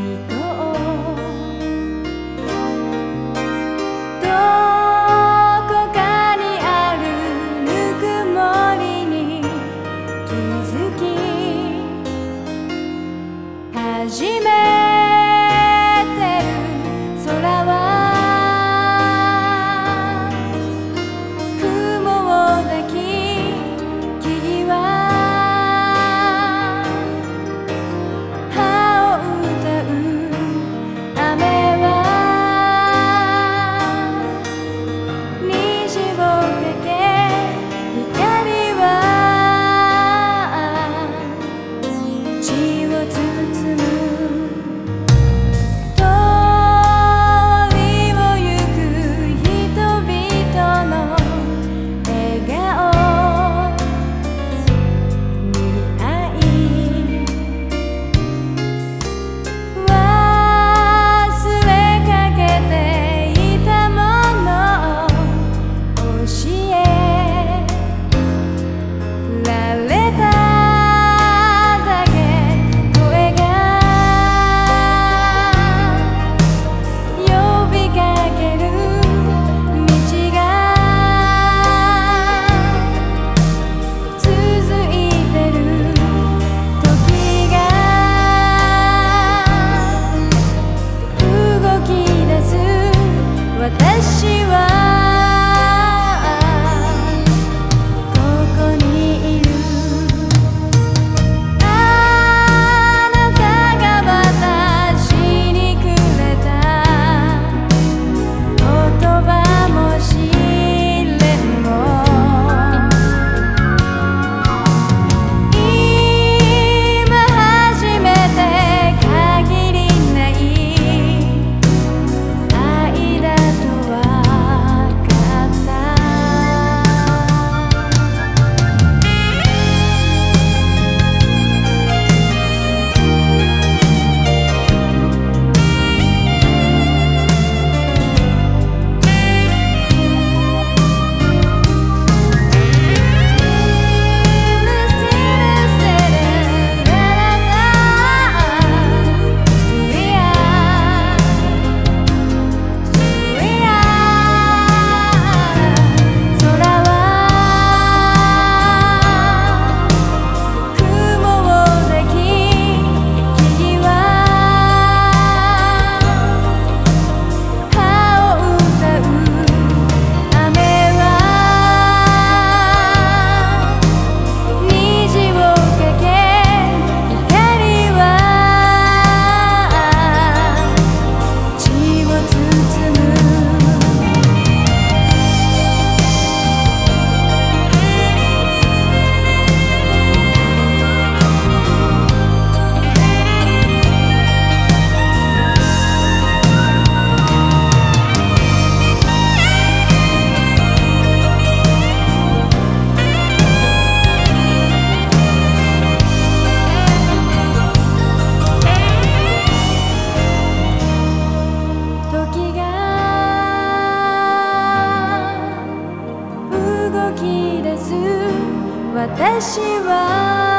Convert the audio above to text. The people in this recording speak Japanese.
You. 地を包む私は